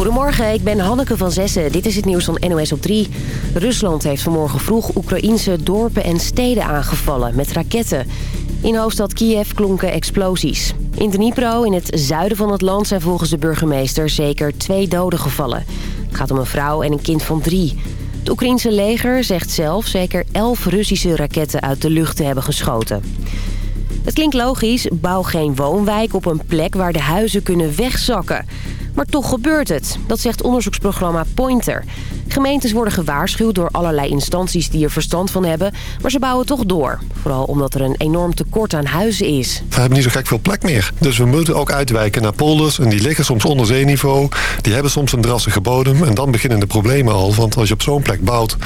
Goedemorgen, ik ben Hanneke van Zessen. Dit is het nieuws van NOS op 3. Rusland heeft vanmorgen vroeg Oekraïense dorpen en steden aangevallen met raketten. In hoofdstad Kiev klonken explosies. In Dnipro, in het zuiden van het land, zijn volgens de burgemeester zeker twee doden gevallen. Het gaat om een vrouw en een kind van drie. Het Oekraïense leger zegt zelf zeker elf Russische raketten uit de lucht te hebben geschoten. Het klinkt logisch, bouw geen woonwijk op een plek waar de huizen kunnen wegzakken. Maar toch gebeurt het, dat zegt onderzoeksprogramma Pointer. Gemeentes worden gewaarschuwd door allerlei instanties die er verstand van hebben... maar ze bouwen toch door. Vooral omdat er een enorm tekort aan huizen is. We hebben niet zo gek veel plek meer. Dus we moeten ook uitwijken naar polders. En die liggen soms onder zeeniveau. Die hebben soms een drassige bodem. En dan beginnen de problemen al. Want als je op zo'n plek bouwt...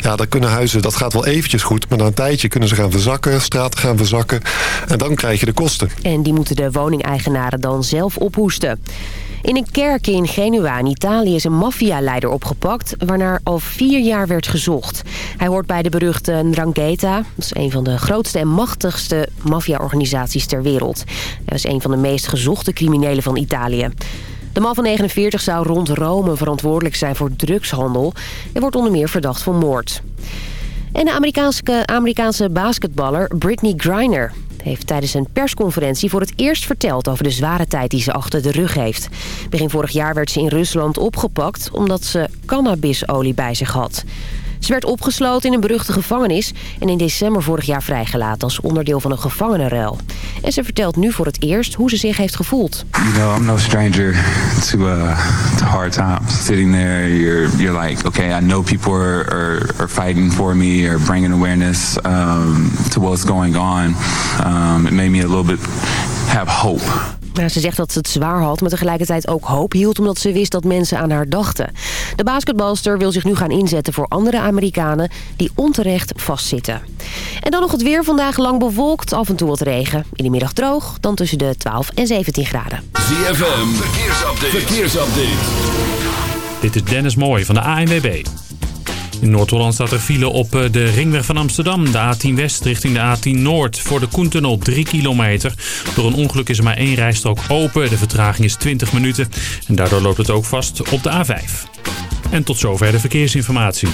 ja, dan kunnen huizen, dat gaat wel eventjes goed... maar na een tijdje kunnen ze gaan verzakken, straten gaan verzakken... en dan krijg je de kosten. En die moeten de woningeigenaren dan zelf ophoesten. In een kerk in Genua in Italië is een maffialeider opgepakt... waarnaar al vier jaar werd gezocht. Hij hoort bij de beruchte Ndrangheta. Dat is een van de grootste en machtigste maffiaorganisaties ter wereld. Hij was een van de meest gezochte criminelen van Italië. De man van 49 zou rond Rome verantwoordelijk zijn voor drugshandel... en wordt onder meer verdacht van moord. En de Amerikaanse, Amerikaanse basketballer Britney Griner heeft tijdens een persconferentie voor het eerst verteld over de zware tijd die ze achter de rug heeft. Begin vorig jaar werd ze in Rusland opgepakt omdat ze cannabisolie bij zich had. Ze werd opgesloten in een beruchte gevangenis... en in december vorig jaar vrijgelaten als onderdeel van een gevangenenruil. En ze vertelt nu voor het eerst hoe ze zich heeft gevoeld. You know, I'm no stranger to, uh, to hard times. Sitting there, you're, you're like, okay, I know people are, fighting for me... or bringing awareness um, to what's going on. Um, it made me a little bit have hope. Nou, ze zegt dat ze het zwaar had, maar tegelijkertijd ook hoop hield... omdat ze wist dat mensen aan haar dachten. De basketbalster wil zich nu gaan inzetten voor andere Amerikanen... die onterecht vastzitten. En dan nog het weer. Vandaag lang bewolkt, af en toe wat regen. In de middag droog, dan tussen de 12 en 17 graden. ZFM, verkeersupdate. verkeersupdate. Dit is Dennis Mooij van de ANWB. In Noord-Holland staat er file op eh, de ringweg van Amsterdam. De A10 West richting de A10 Noord. Voor de Koentunnel 3 kilometer. Door een ongeluk is er maar één rijstrook open. De vertraging is 20 minuten. En daardoor loopt het ook vast op de A5. En tot zover de verkeersinformatie.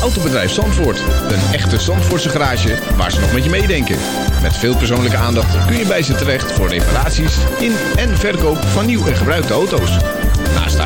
Autobedrijf Zandvoort. Een echte Zandvoortse garage waar ze nog met je meedenken. Met veel persoonlijke aandacht kun je bij ze terecht voor reparaties in en verkoop van nieuw en gebruikte auto's.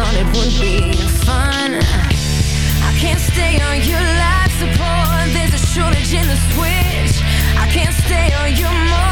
Thought it would be fun. I can't stay on your life support. There's a shortage in the switch. I can't stay on your morphine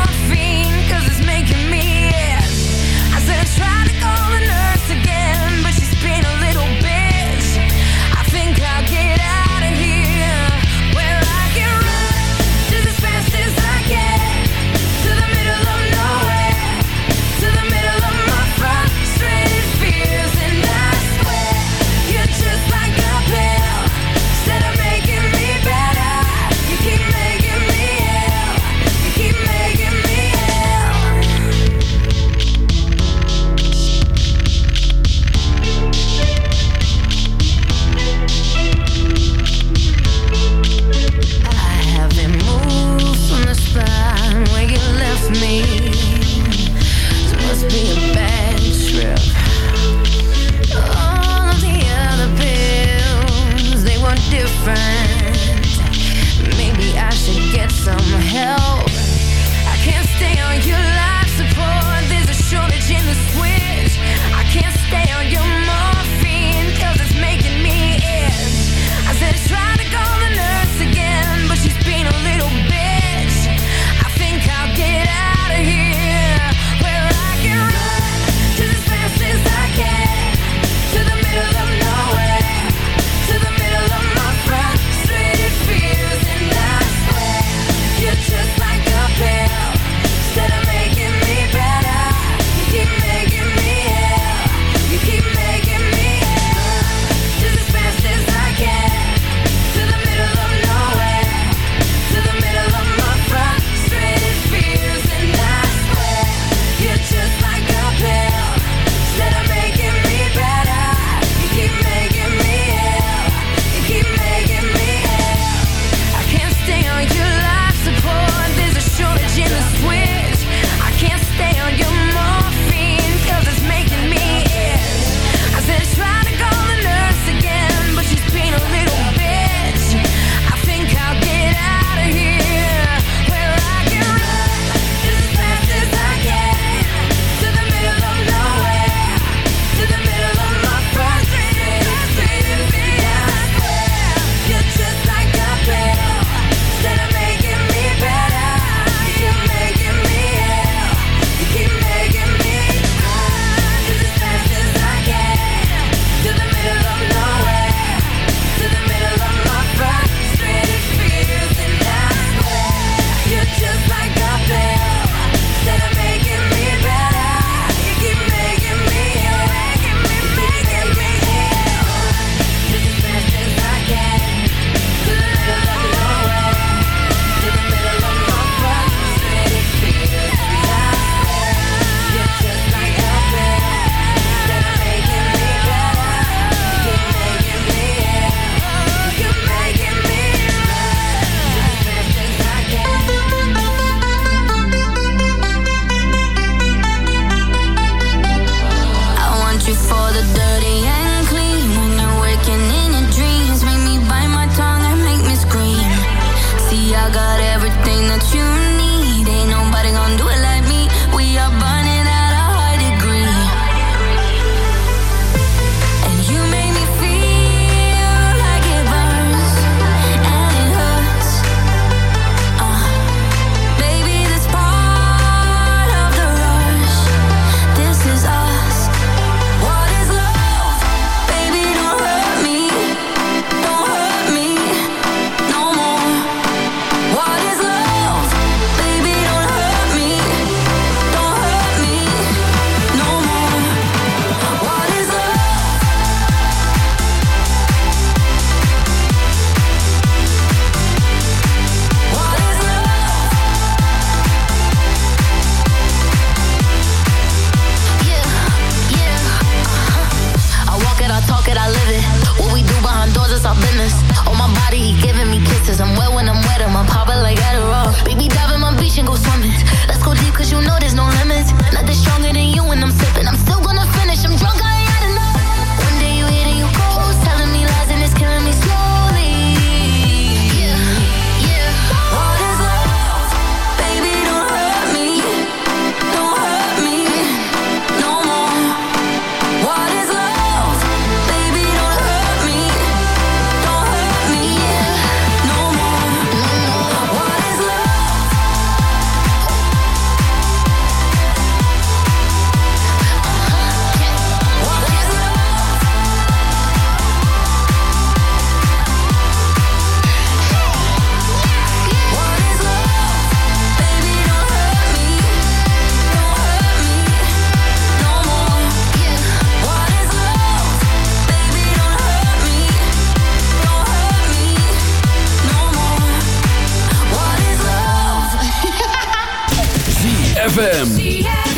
ZFM.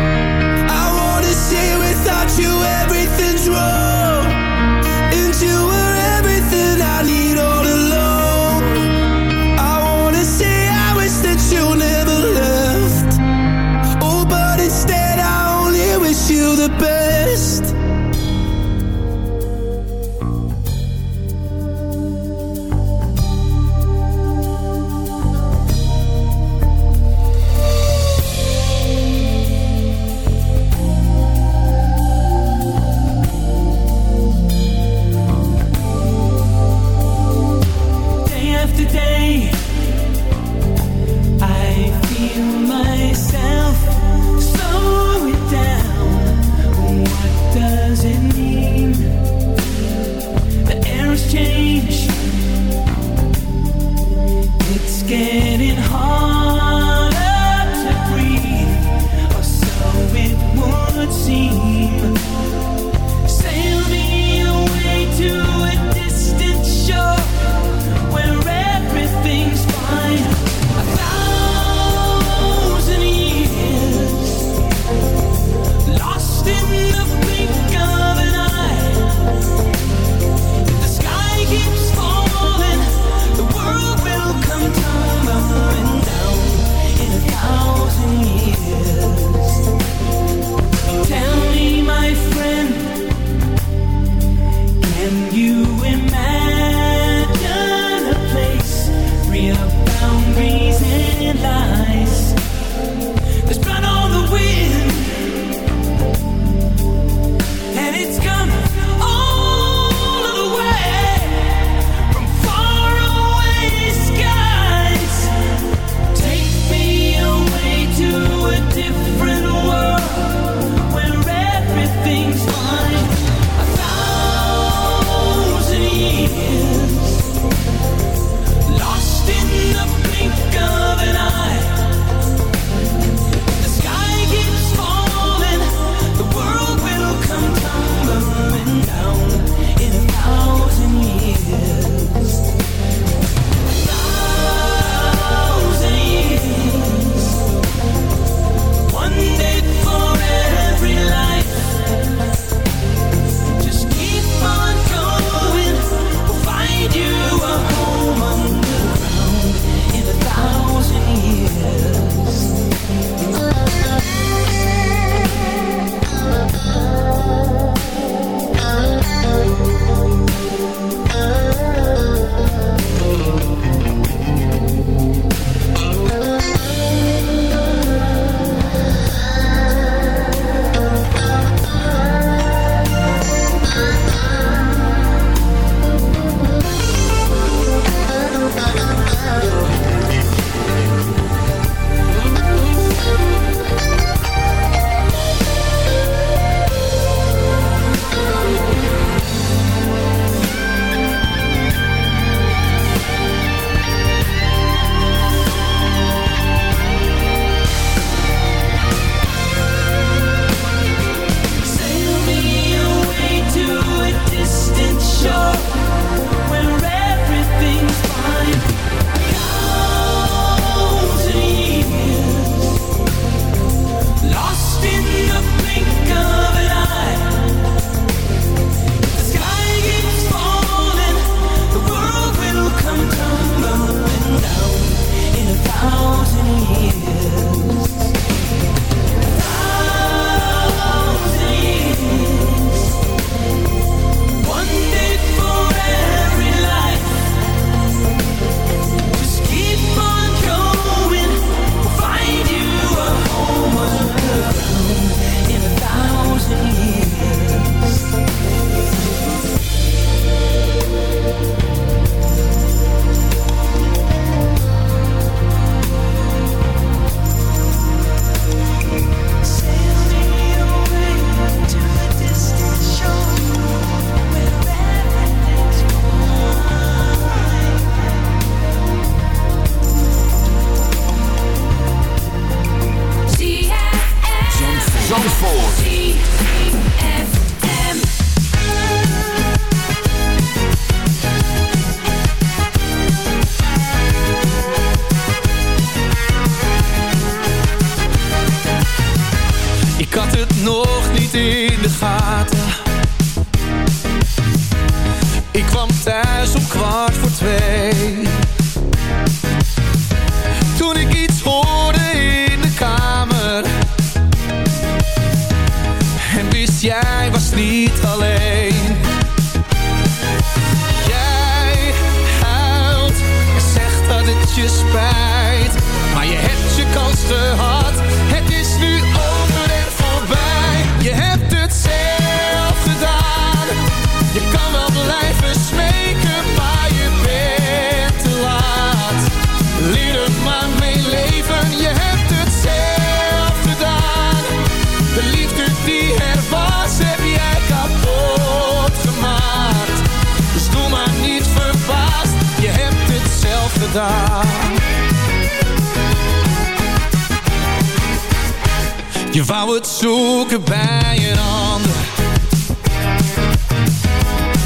Je wou het zoeken bij een ander.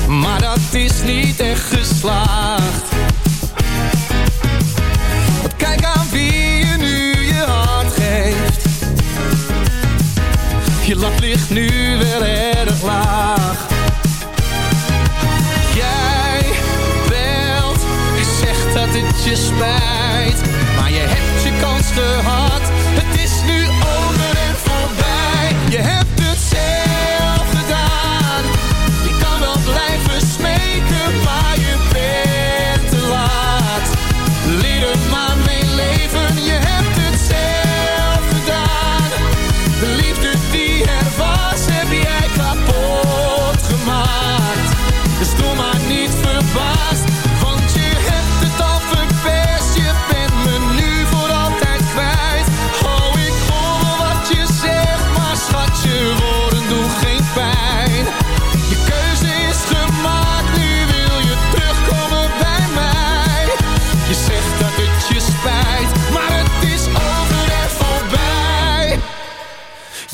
Maar dat is niet echt geslaagd. Want kijk aan wie je nu je hart geeft. Je lat ligt nu wel erg laag. Jij belt, je zegt dat het je spijt. Maar je hebt je kans gehad.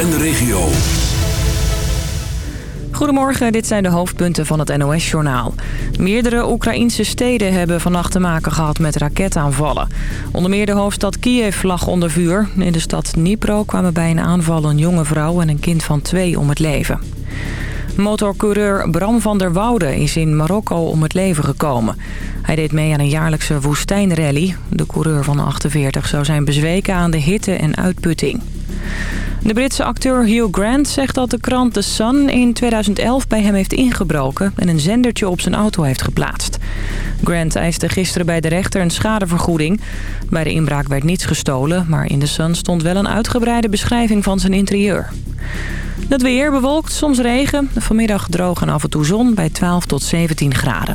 En de regio. Goedemorgen, dit zijn de hoofdpunten van het NOS-journaal. Meerdere Oekraïnse steden hebben vannacht te maken gehad met raketaanvallen. Onder meer de hoofdstad Kiev lag onder vuur. In de stad Dnipro kwamen bij een aanval een jonge vrouw en een kind van twee om het leven. Motorcoureur Bram van der Woude is in Marokko om het leven gekomen. Hij deed mee aan een jaarlijkse woestijnrally. De coureur van 48 zou zijn bezweken aan de hitte en uitputting. De Britse acteur Hugh Grant zegt dat de krant The Sun in 2011 bij hem heeft ingebroken... en een zendertje op zijn auto heeft geplaatst. Grant eiste gisteren bij de rechter een schadevergoeding. Bij de inbraak werd niets gestolen, maar in The Sun stond wel een uitgebreide beschrijving van zijn interieur. Het weer bewolkt, soms regen. Vanmiddag droog en af en toe zon bij 12 tot 17 graden.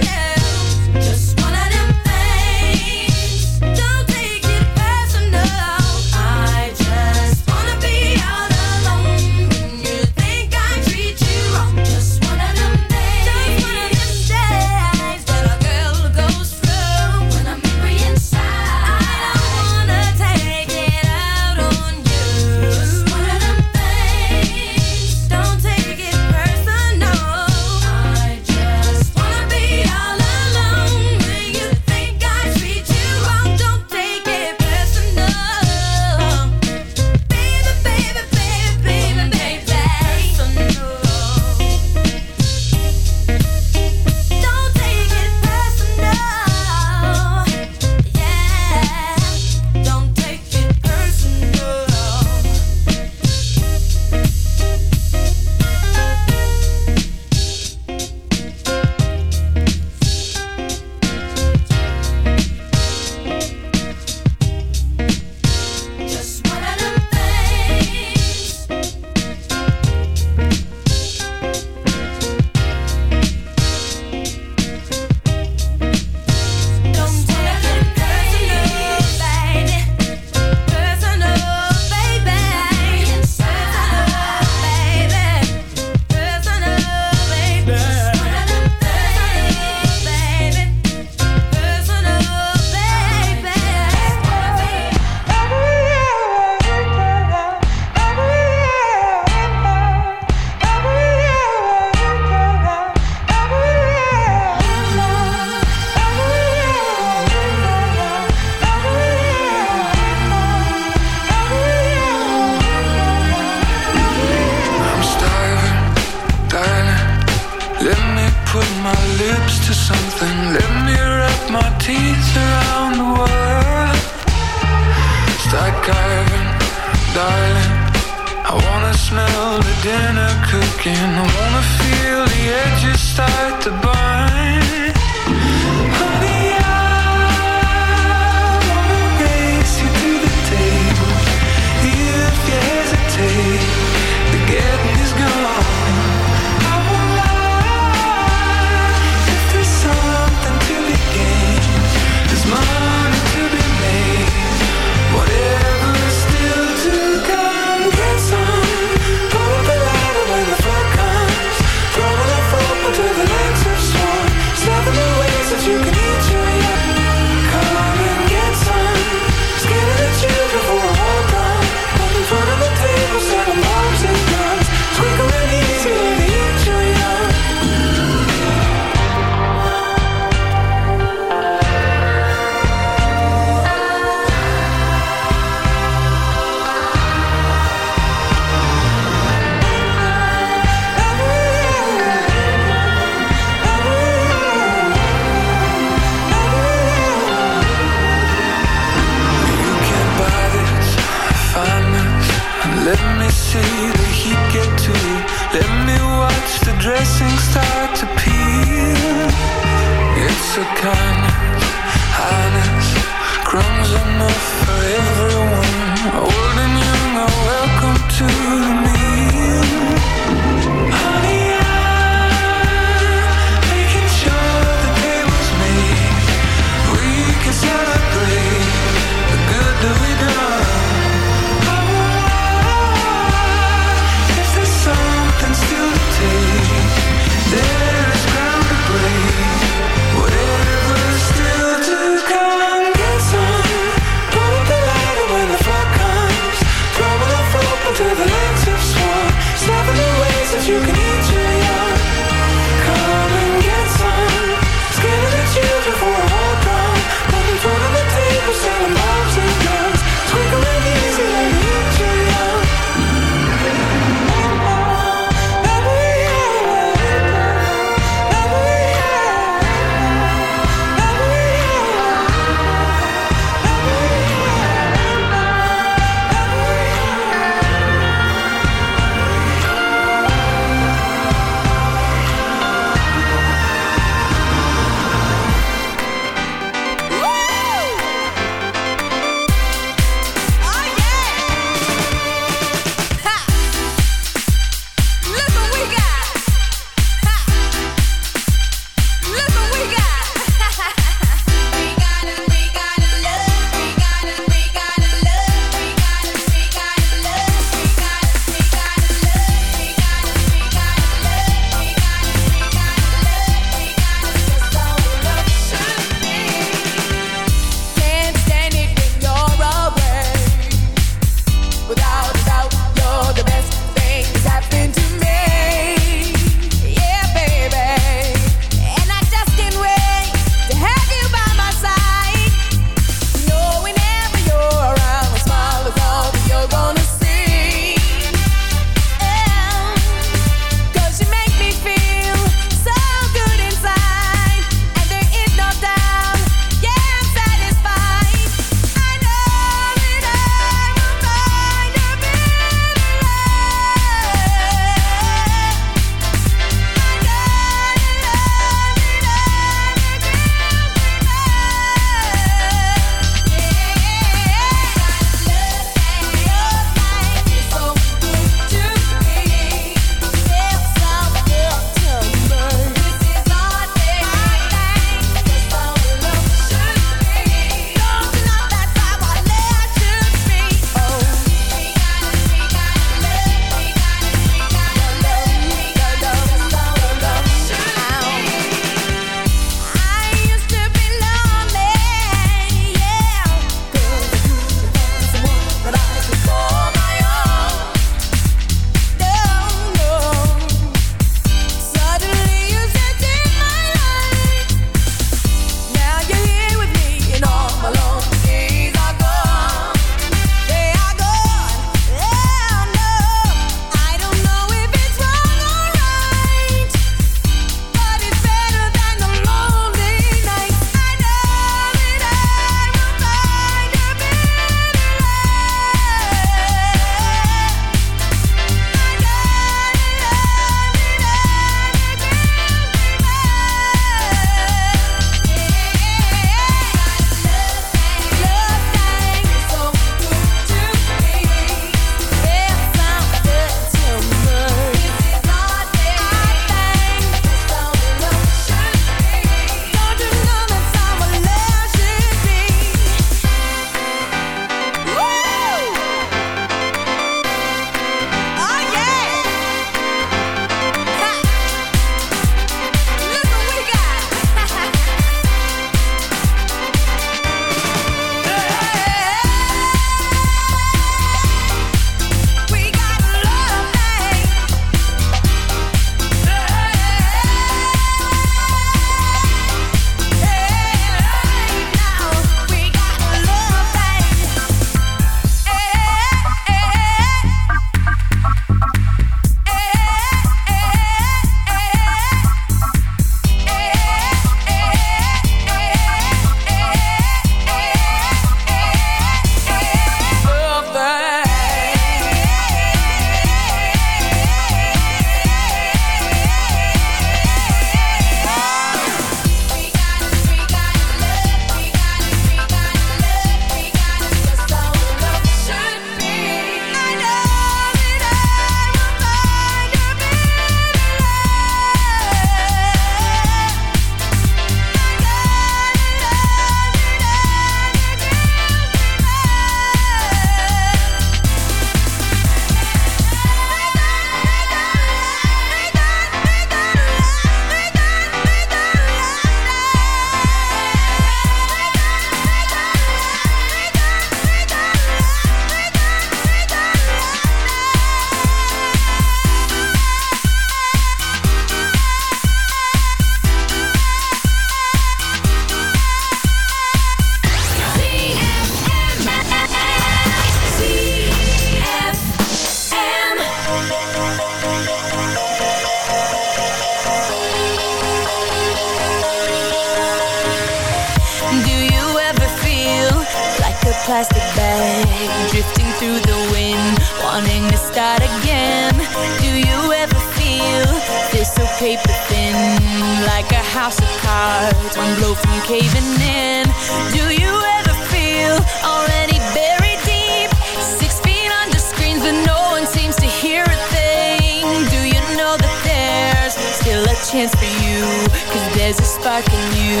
spark in you.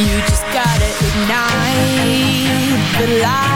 You just gotta ignite the light.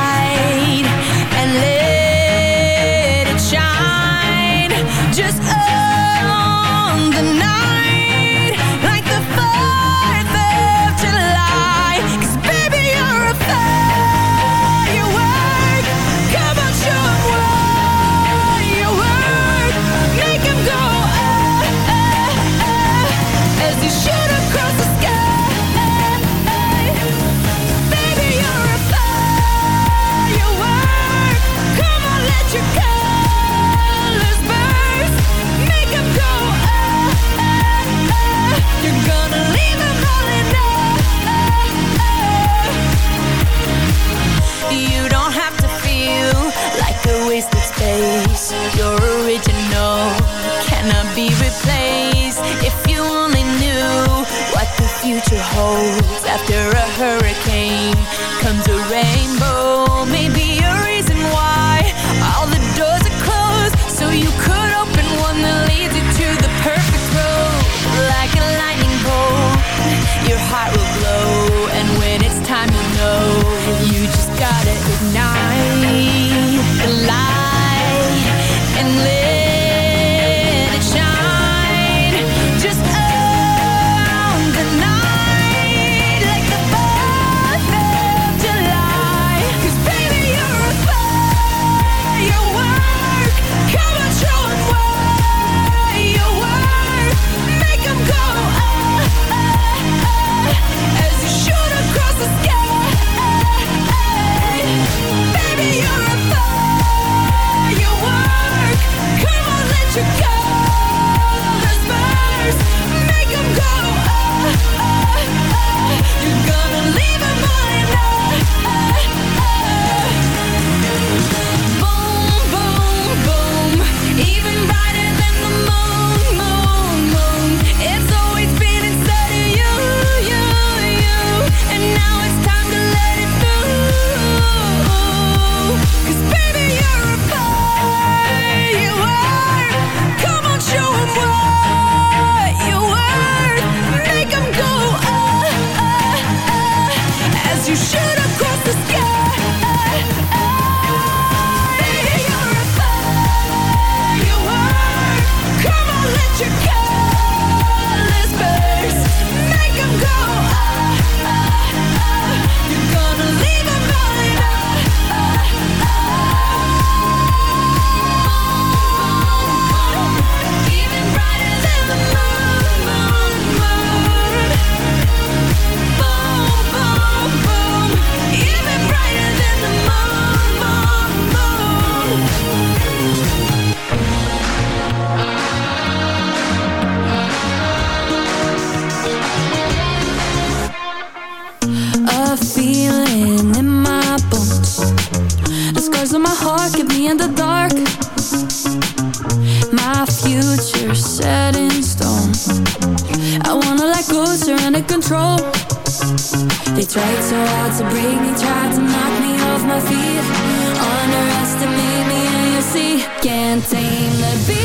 Tame the beast.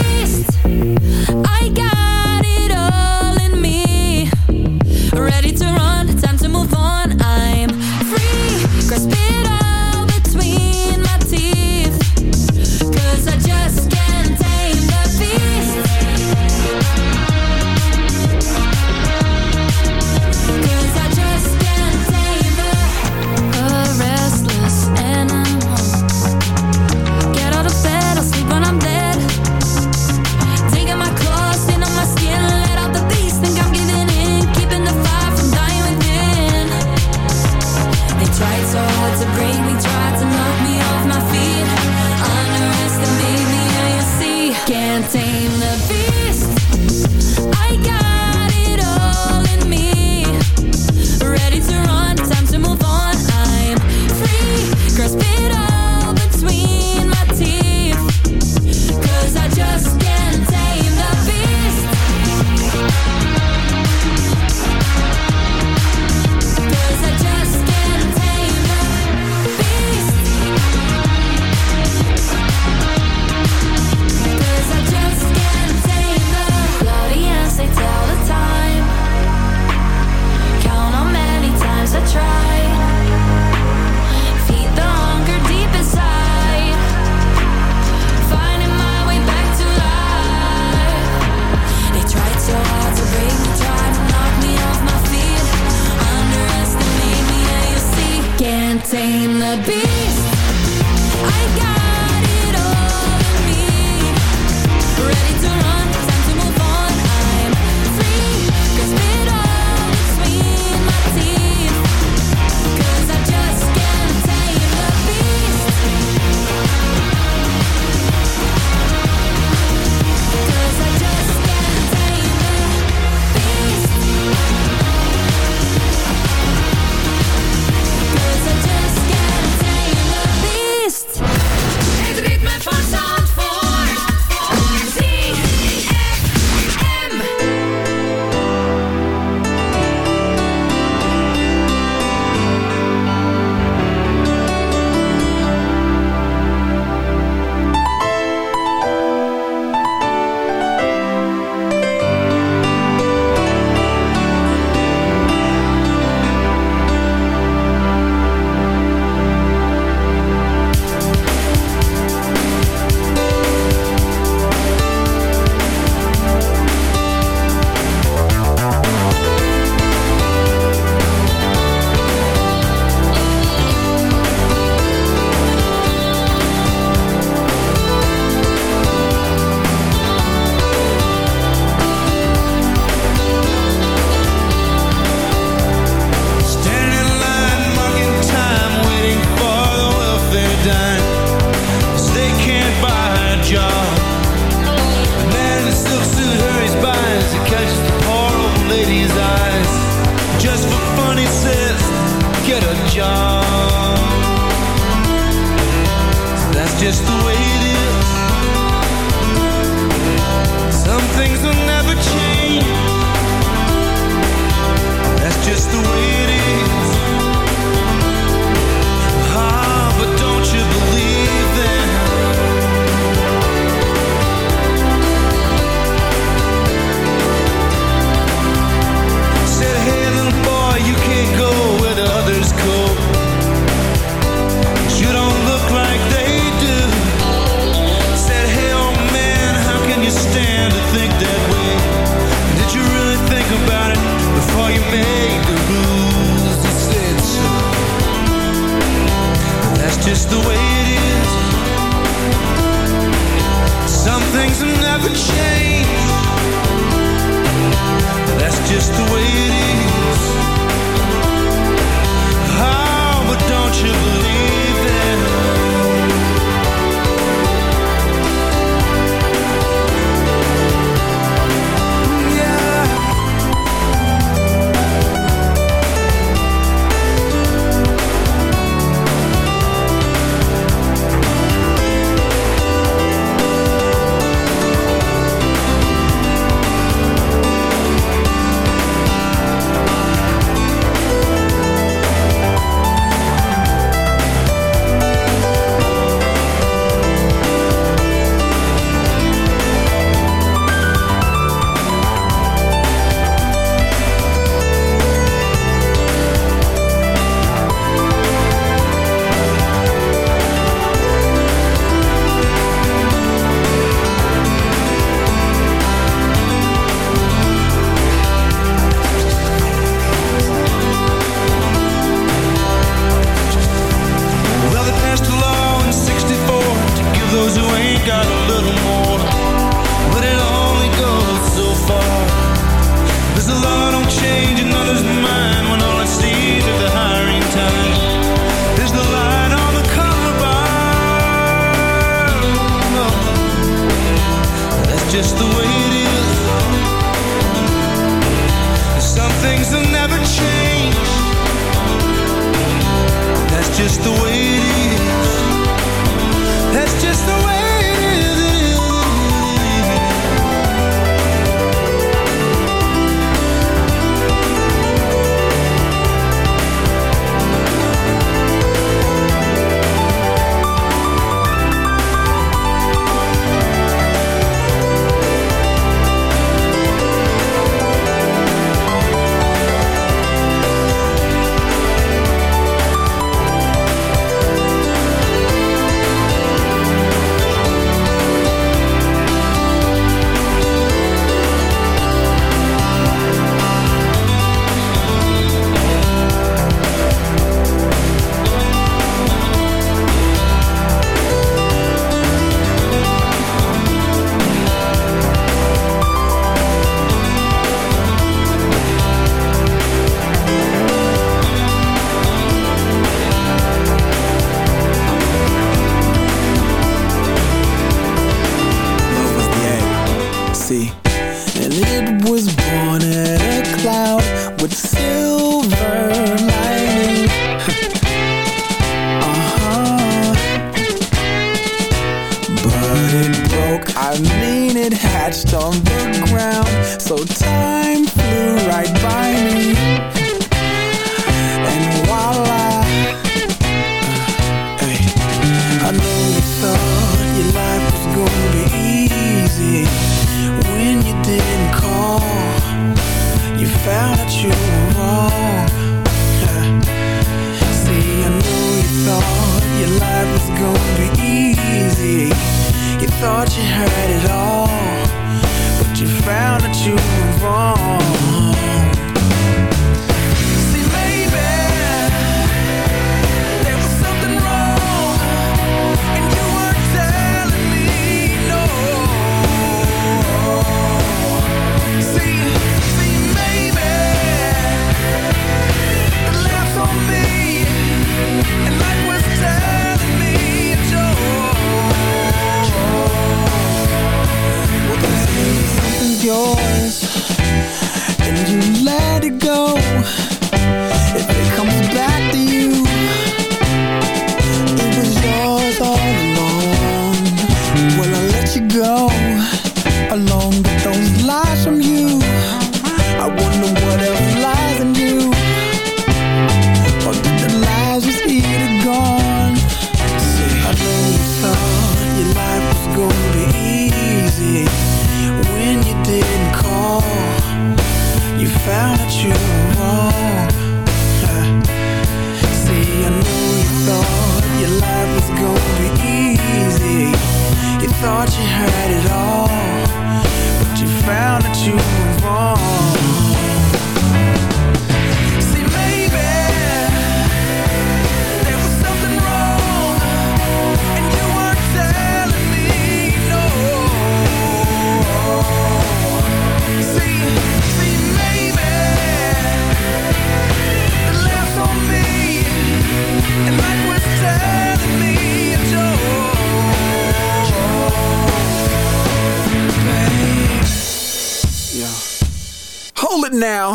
now.